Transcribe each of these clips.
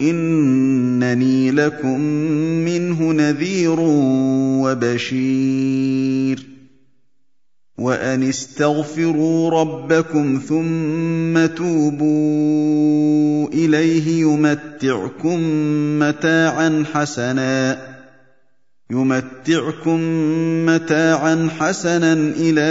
إِنَّنِي لَكُم مِّنْهُ نَذِيرٌ وَبَشِيرٌ. وَأَنِ اسْتَغْفِرُوا رَبَّكُمْ ثُمَّ تُوبُوا إِلَيْهِ يُمَتِّعْكُم مَّتَاعًا حَسَنًا يُمَتِّعْكُم مَّتَاعًا حَسَنًا إِلَىٰ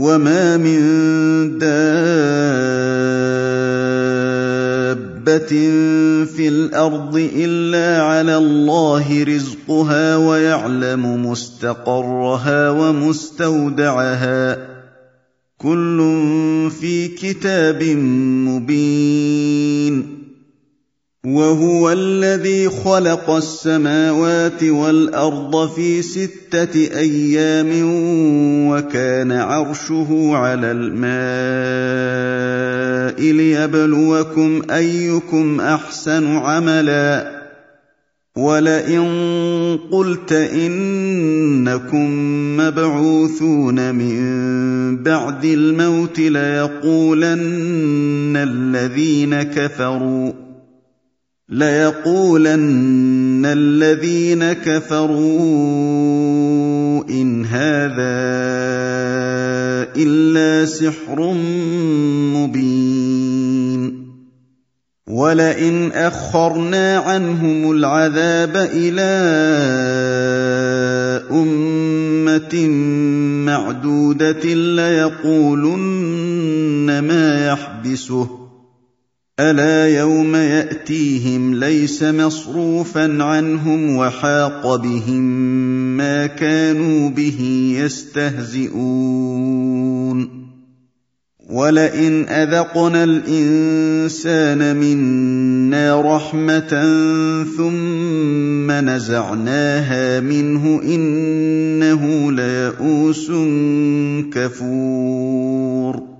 وَمَا مِن دَابَّةٍ فِي الْأَرْضِ إِلَّا عَلَى اللَّهِ رِزْقُهَا وَيَعْلَمُ مُسْتَقَرَّهَا وَمُسْتَوْدَعَهَا ۚ كُلٌّ فِي كِتَابٍ مُّبِينٍ وَهُوَ الَّذِي خَلَقَ السَّمَاوَاتِ وَالْأَرْضَ فِي سِتَّةِ أَيَّامٍ وَكَانَ عَرْشُهُ عَلَى الْمَاءِ لِيَبْلُوَكُمْ أَيُّكُمْ أَحْسَنُ عَمَلًا ۗ. وَلَئِن قُلْتَ إِنَّكُم مَّبْعُوثُونَ مِن بَعْدِ الْمَوْتِ لَيَقُولَنَّ الَّذِينَ كَفَرُوا إِنْ هَٰذَا إِلَّا سِحْرٌ مُّبِينٌ. وَلَئِنْ أَخَّرْنَا عَنْهُمُ الْعَذَابَ إِلَىٰ أُمَّةٍ مَّعْدُودَةٍ لَّيَقُولُنَّ مَا يَحْبِسُهُ ۗ. أَلَا يَوْمَ يَأْتِيهِمْ لَيْسَ مَصْرُوفًا عَنْهُمْ وَحَاقَ بِهِم مَّا كَانُوا بِهِ يَسْتَهْزِئُونَ وَلَئِنْ أَذَقْنَا الْإِنسَانَ مِنَّا رَحْمَةً ثُمَّ نَزَعْنَاهَا مِنْهُ إِنَّهُ لَيَئُوسٌ كَفُورٌ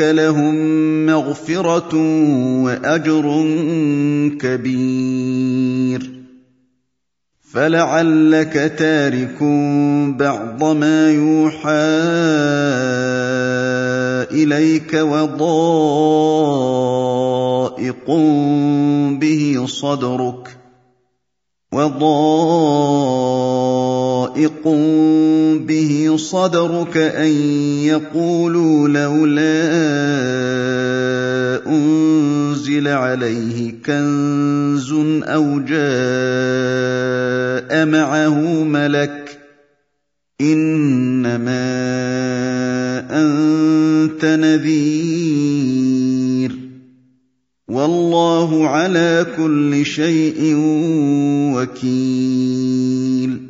لَهُم مَّغْفِرَةٌ وَأَجْرٌ كَبِيرٌ فَلَعَلَّكَ تَارِكٌ بَعْضَ مَا يُوحَىٰ إِلَيْكَ وَضَائِقٌ بِهِ صَدْرُكَ وَضَائِقٌ بِهِ صَدْرُكَ أَن يَقُولُوا لَوْلَا أُنزِلَ عَلَيْهِ كَنزٌ أَوْ جَاءَ مَعَهُ مَلَكٌ ۚ إِنَّمَا أَنتَ نَذِيرٌ والله على كل شيء وكيل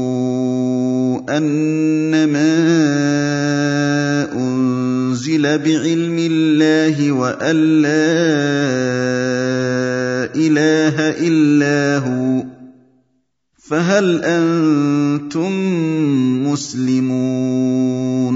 أنما أنزل بعلم الله وأن لا إله إلا هو. فهل أنتم مسلمون؟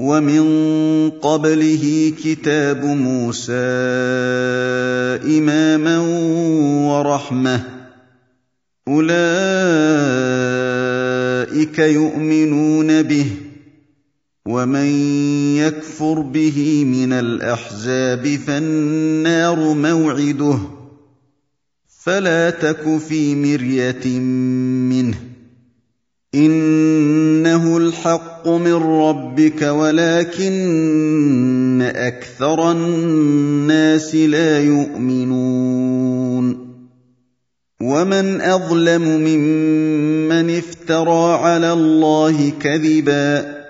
ومن قبله كتاب موسى إماما ورحمة. أولئك يؤمنون به ومن يكفر به من الأحزاب فالنار موعده. فلا تك في مرية منه. إنه الحق من ربك ولكن أكثر الناس لا يؤمنون. ومن أظلم ممن افترى على الله كذبا.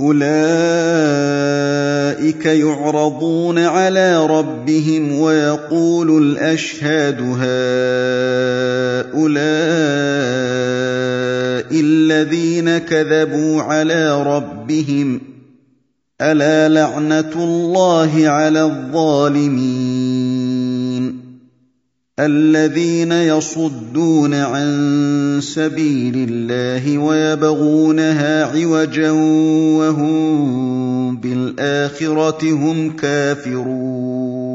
أولئك يعرضون على ربهم ويقول الأشهاد هؤلاء الذين كذبوا على ربهم الا لعنه الله على الظالمين الذين يصدون عن سبيل الله ويبغونها عوجا وهم بالاخره هم كافرون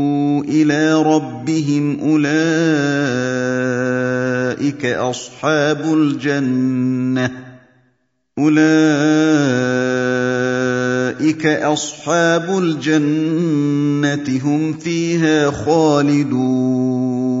إلى ربهم أولئك أصحاب الجنة. أولئك أصحاب الجنة هم فيها خالدون.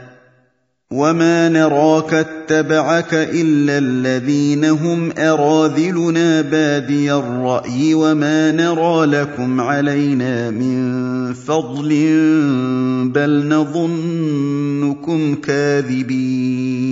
وما نراك اتبعك الا الذين هم اراذلنا بادي الراي وما نرى لكم علينا من فضل بل نظنكم كاذبين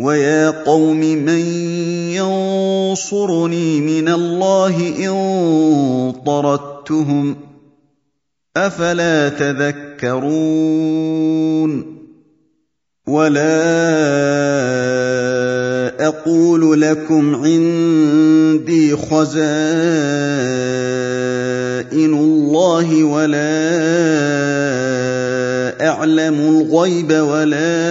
ويا قوم من ينصرني من الله إن طردتهم أفلا تذكرون ولا أقول لكم عندي خزائن الله ولا أعلم الغيب ولا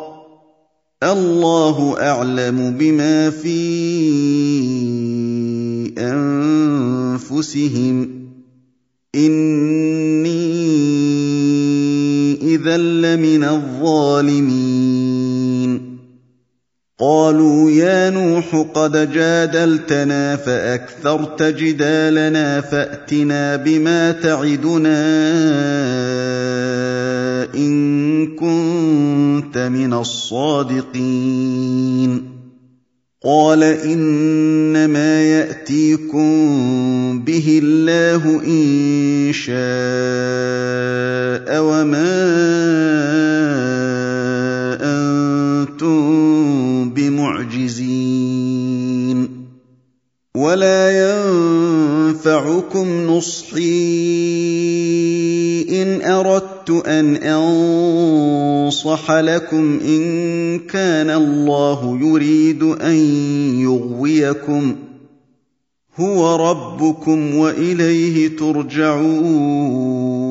الله أعلم بما فيه أنفسهم. إني إذا لمن الظالمين. قالوا يا نوح قد جادلتنا فأكثرت جدالنا فأتنا بما تعدنا إن كنت من الصادقين. قال إنما يأتيكم به الله إن شاء وما أنتم بمعجزين. ولا ينفعكم نصحي إن أردت أن أنصح لكم إن كان الله يريد أن يغويكم. هو ربكم وإليه ترجعون.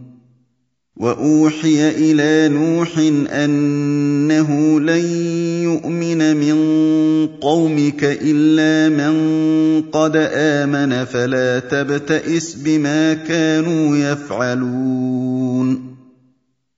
واوحي إلى نوح انه لن يؤمن من قومك الا من قد امن فلا تبتئس بما كانوا يفعلون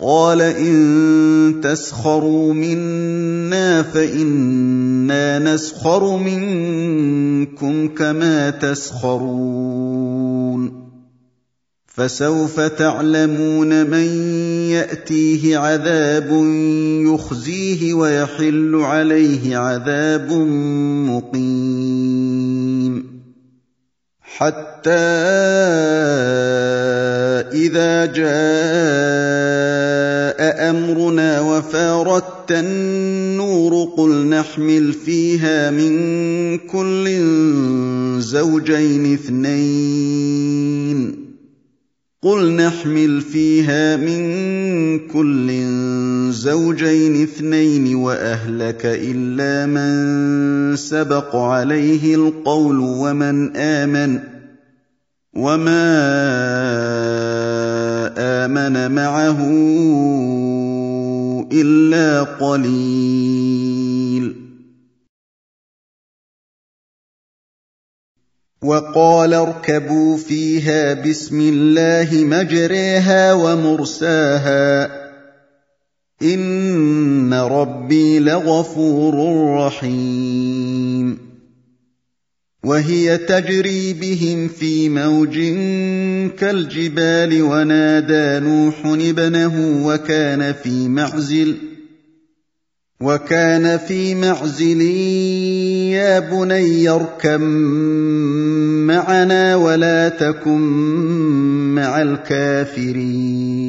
قال إن تسخروا منا فإنا نسخر منكم كما تسخرون. فسوف تعلمون من يأتيه عذاب يخزيه ويحل عليه عذاب مقيم. حتى إذا جاء أمرنا وفارت النور قل نحمل فيها من كل زوجين اثنين. قل نحمل فيها من كل زوجين اثنين وأهلك إلا من سبق عليه القول ومن آمن. وما امن معه الا قليل وقال اركبوا فيها بسم الله مجريها ومرساها ان ربي لغفور رحيم وهي تجري بهم في موج كالجبال ونادى نوح ابنه وكان في معزل وكان في معزل يا بني اركب معنا ولا تكن مع الكافرين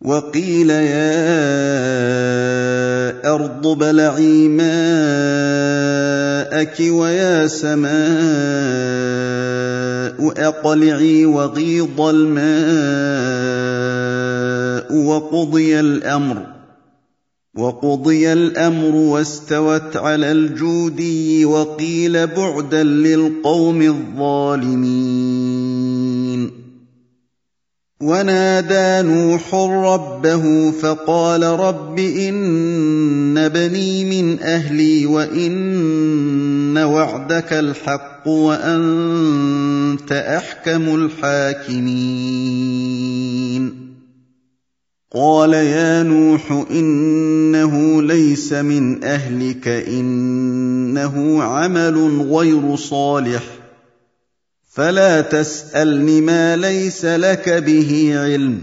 وقيل يا أرض ابلعي ماءك ويا سماء أقلعي وغيض الماء وقضي الأمر وقضي الأمر واستوت على الجودي وقيل بعدا للقوم الظالمين. ونادى نوح ربه فقال رب إن بني من أهلي وإن وعدك الحق وأنت أحكم الحاكمين. قال يا نوح إنه ليس من أهلك إنه عمل غير صالح. فلا تسالن ما ليس لك به علم.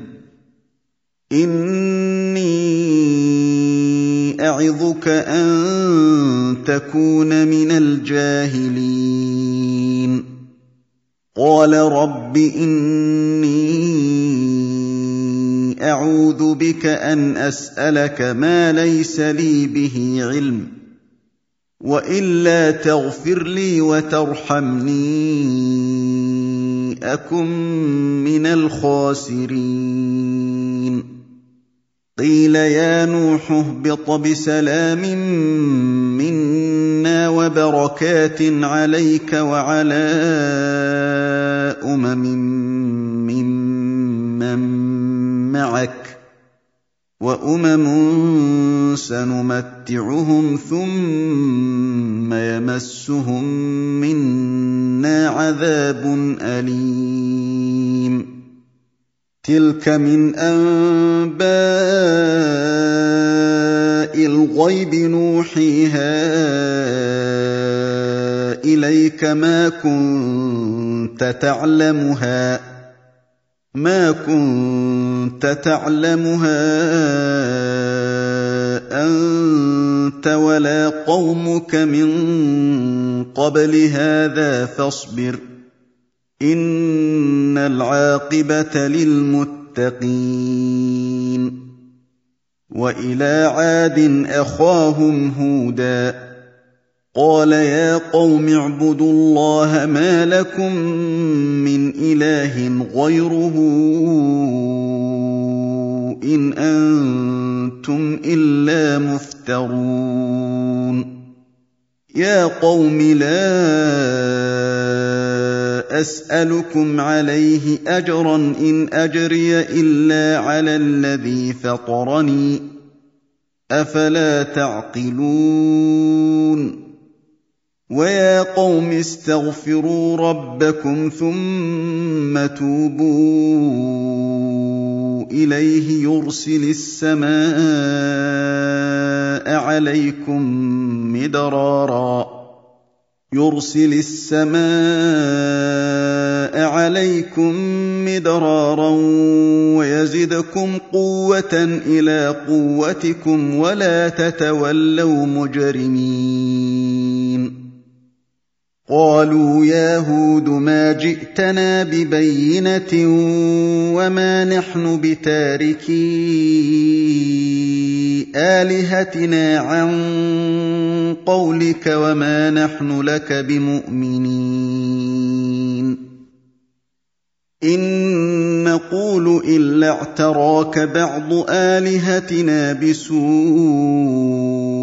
إني أعظك أن تكون من الجاهلين. قال رب إني أعوذ بك أن أسألك ما ليس لي به علم. وإلا تغفر لي وترحمني أكن من الخاسرين. قيل يا نوح اهبط بسلام منا وبركات عليك وعلى أمم ممن معك. وأمم سنمتعهم ثم يمسهم منا عذاب أليم. تلك من أنباء الغيب نوحيها إليك ما كنت تعلمها. ما كنت تعلمها انت ولا قومك من قبل هذا فاصبر ان العاقبه للمتقين والى عاد اخاهم هودا قال يا قوم اعبدوا الله ما لكم من إله غيره إن أنتم إلا مفترون. يا قوم لا أسألكم عليه أجرا إن أجري إلا على الذي فطرني. أفلا تعقلون؟ ويا قوم استغفروا ربكم ثم توبوا إليه يرسل السماء عليكم مدرارا. يرسل السماء عليكم مدرارا ويزدكم قوة إلى قوتكم ولا تتولوا مجرمين. قالوا يا هود ما جئتنا ببينة وما نحن بتاركي آلهتنا عن قولك وما نحن لك بمؤمنين. إن نقول إلا اعتراك بعض آلهتنا بسوء.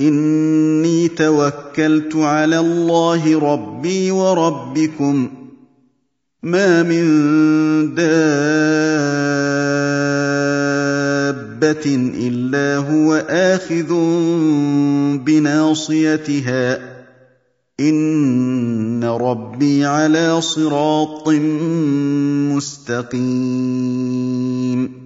إني توكلت على الله ربي وربكم. ما من دابة إلا هو آخذ بناصيتها. إن ربي على صراط مستقيم.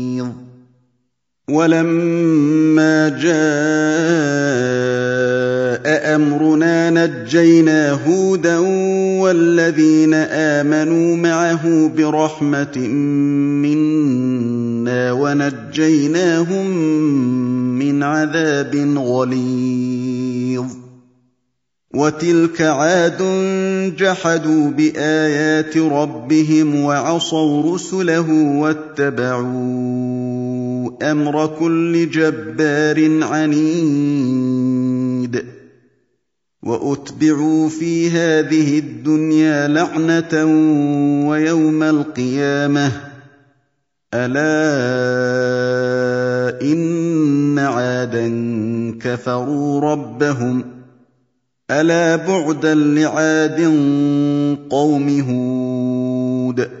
ولما جاء أمرنا نجينا هودا والذين آمنوا معه برحمة منا ونجيناهم من عذاب غليظ. وتلك عاد جحدوا بآيات ربهم وعصوا رسله واتبعوا أمر كل جبار عنيد. وأتبعوا في هذه الدنيا لعنة ويوم القيامة. ألا إن عادا كفروا ربهم. ألا بعدا لعاد قوم هود.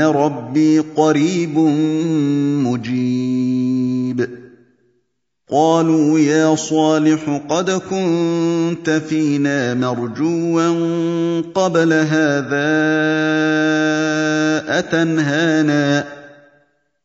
ان ربي قريب مجيب. قالوا يا صالح قد كنت فينا مرجوا قبل هذا أتنهانا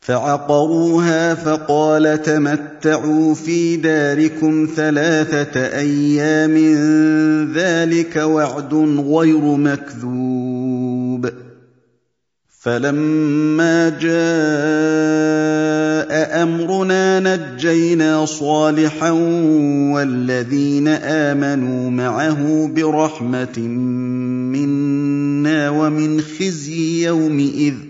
فعقروها فقال تمتعوا في داركم ثلاثة أيام ذلك وعد غير مكذوب. فلما جاء أمرنا نجينا صالحا والذين آمنوا معه برحمة منا ومن خزي يومئذ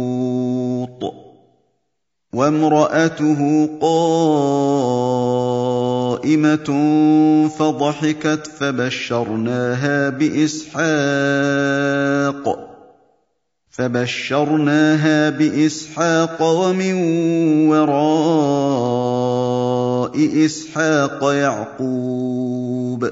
وَامْرَأَتُهُ قَائِمَةٌ فَضَحِكَتْ فَبَشَّرْنَاهَا بِإِسْحَاقَ فبشرناها بإسحاق ومن وراء إسحاق يعقوب.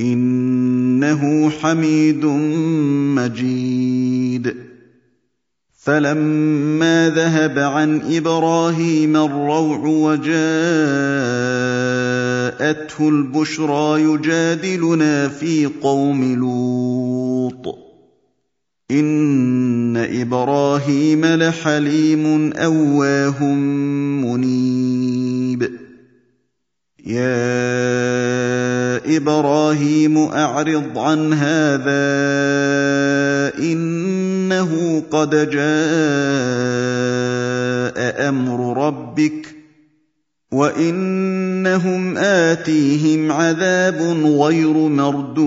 إنه حميد مجيد. فلما ذهب عن إبراهيم الروع وجاءته البشرى يجادلنا في قوم لوط. إِنَّ إِبْرَاهِيمَ لَحَلِيمٌ أَوَّاهٌ مُّنِيبٌ. يَا إِبْرَاهِيمُ أَعْرِضْ عَنْ هَٰذَا إِنَّهُ قَدْ جَاءَ أَمْرُ رَبِّكَ وَإِنَّهُمْ آتِيهِمْ عَذَابٌ غَيْرُ مَرْدُودٍ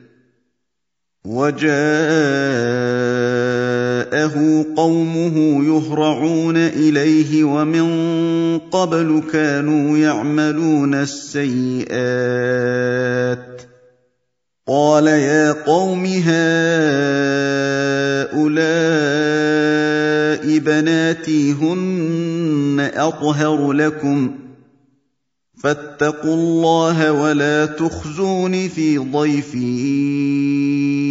وَجَاءَهُ قَوْمُهُ يُهْرَعُونَ إِلَيْهِ وَمِن قَبْلُ كَانُوا يَعْمَلُونَ السَّيِّئَاتِ. قَالَ يَا قَوْمِ هَٰؤُلَاءِ بَنَاتِي هُنَّ أَطْهَرُ لَكُمْ. فَاتَّقُوا اللَّهَ وَلَا تُخْزُونِ فِي ضَيْفِي.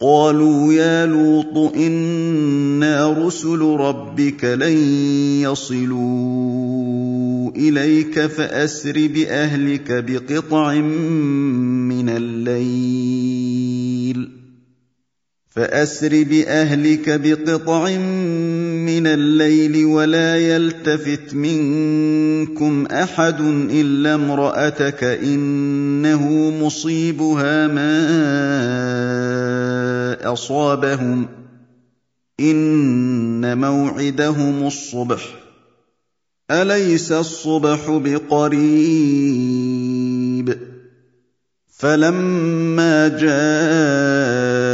قالوا يا لوط إنا رسل ربك لن يصلوا إليك فأسر بأهلك بقطع من الليل. فأسر بأهلك بقطع من الليل ولا يلتفت منكم أحد إلا امرأتك إنه مصيبها ما أصابهم إن موعدهم الصبح أليس الصبح بقريب فلما جاء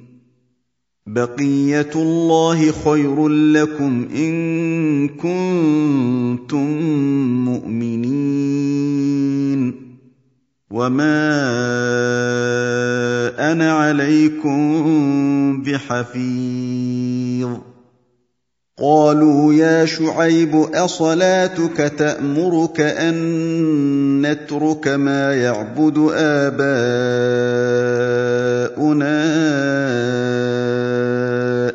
بقية الله خير لكم إن كنتم مؤمنين. وما أنا عليكم بحفيظ. قالوا يا شعيب اصلاتك تامرك ان نترك ما يعبد اباؤنا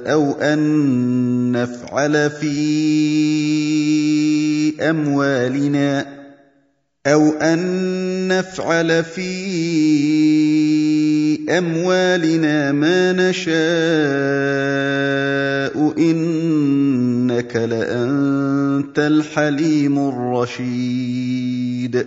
أو ان نفعل في اموالنا أَوْ أَن نَّفْعَلَ فِي أَمْوَالِنَا مَا نَشَاءُ ۖ إِنَّكَ لَأَنتَ الْحَلِيمُ الرَّشِيدُ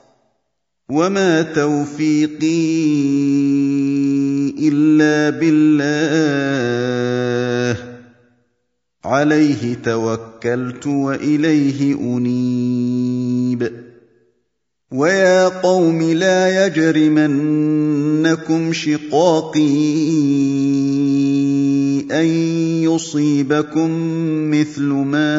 وما توفيقي الا بالله عليه توكلت واليه انيب ويا قوم لا يجرمنكم شقاقي ان يصيبكم مثل ما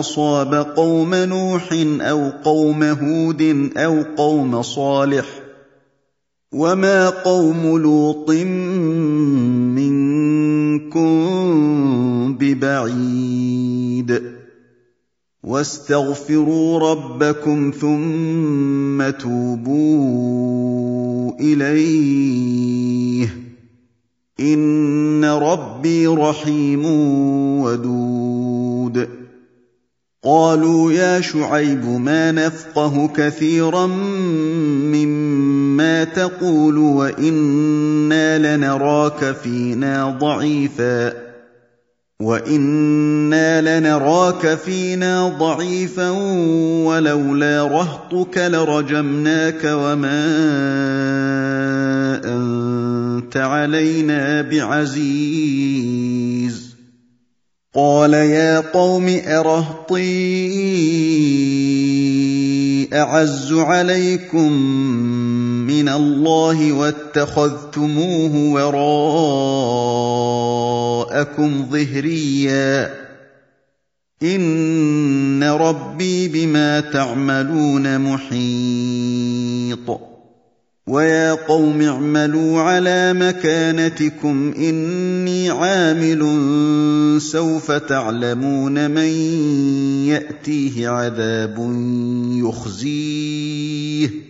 اصاب قوم نوح أو قوم هود أو قوم صالح وما قوم لوط منكم ببعيد واستغفروا ربكم ثم توبوا إليه. إن ربي رحيم ودود. قالوا يا شعيب ما نفقه كثيرا مما ما تقول وإنا لنراك فينا ضعيفا. وأنا لنراك فينا ضعيفا ولولا رهطك لرجمناك وما انت علينا بعزيز قال يا قوم ارهطي اعز عليكم من الله واتخذتموه وراءكم ظهريا. إن ربي بما تعملون محيط. ويا قوم اعملوا على مكانتكم إني عامل سوف تعلمون من يأتيه عذاب يخزيه.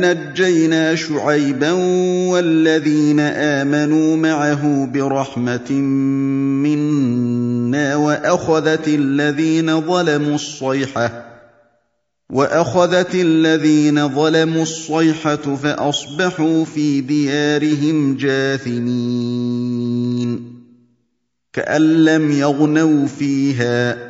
نجينا شعيبا والذين آمنوا معه برحمة منا وأخذت الذين ظلموا الصيحة وأخذت الذين ظلموا الصيحة فأصبحوا في ديارهم جاثمين كأن لم يغنوا فيها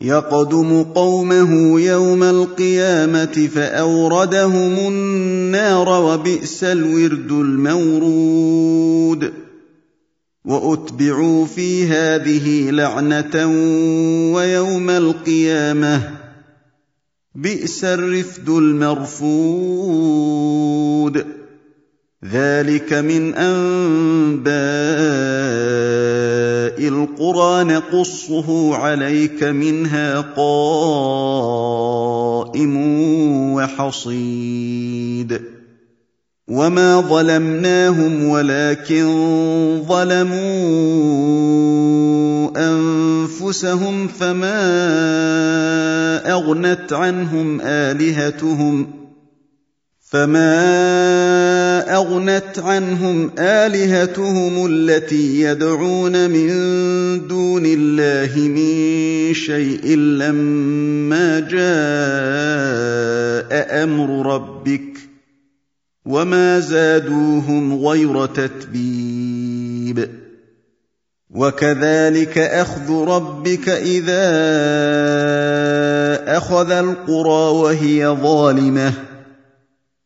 يقدم قومه يوم القيامة فأوردهم النار وبئس الورد المورود. وأتبعوا في هذه لعنة ويوم القيامة بئس الرفد المرفود. ذلك من أنباء القرى نقصه عليك منها قائم وحصيد. وما ظلمناهم ولكن ظلموا أنفسهم فما أغنت عنهم آلهتهم فما اغنت عنهم الهتهم التي يدعون من دون الله من شيء لما جاء أمر ربك وما زادوهم غير تتبيب وكذلك اخذ ربك اذا اخذ القرى وهي ظالمه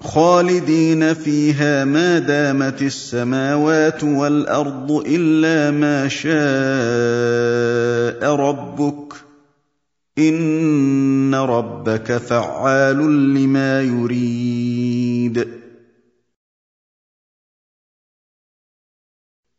خالدين فيها ما دامت السماوات والأرض إلا ما شاء ربك إن ربك فعال لما يريد.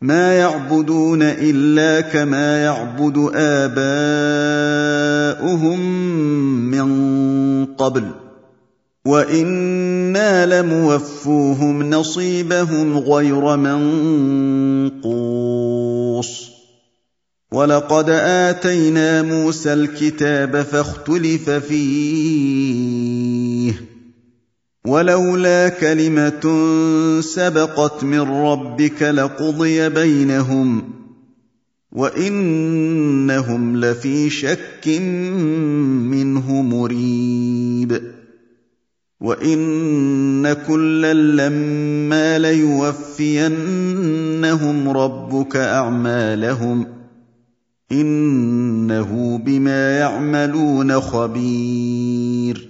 ما يعبدون إلا كما يعبد آباؤهم من قبل وإنا لموفوهم نصيبهم غير منقوص. ولقد آتينا موسى الكتاب فاختلف فيه. ولولا كلمة سبقت من ربك لقضي بينهم وإنهم لفي شك منه مريب وإن كلا لما ليوفينهم ربك أعمالهم إنه بما يعملون خبير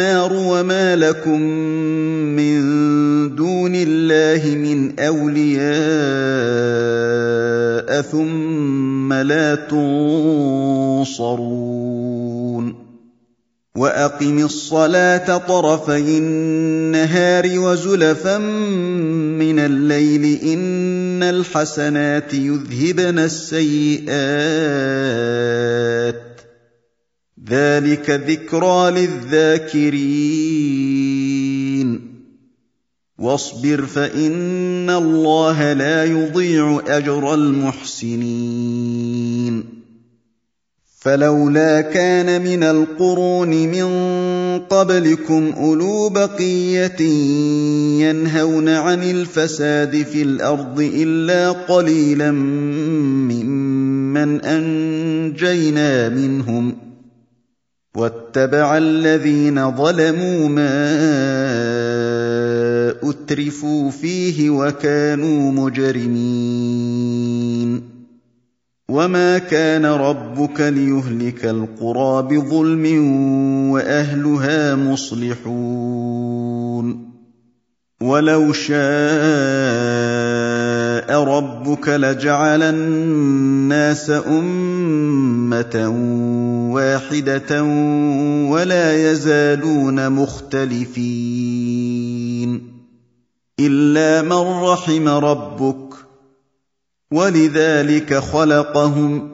وما لكم من دون الله من أولياء ثم لا تنصرون وأقم الصلاة طرفي النهار وزلفا من الليل إن الحسنات يذهبن السيئات ذلك ذكرى للذاكرين. واصبر فإن الله لا يضيع أجر المحسنين. فلولا كان من القرون من قبلكم أولو بقية ينهون عن الفساد في الأرض إلا قليلا ممن أنجينا منهم. واتبع الذين ظلموا ما أترفوا فيه وكانوا مجرمين. وما كان ربك ليهلك القرى بظلم وأهلها مصلحون. ولو شاء ربك لجعل الناس امه واحدة ولا يزالون مختلفين الا من رحم ربك ولذلك خلقهم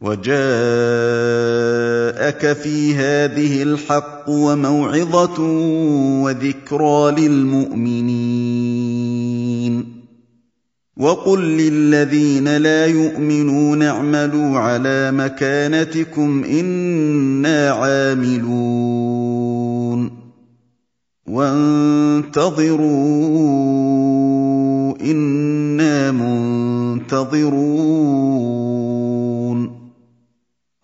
وجاءك في هذه الحق وموعظة وذكرى للمؤمنين. وقل للذين لا يؤمنون اعملوا على مكانتكم إنا عاملون. وانتظروا إنا منتظرون.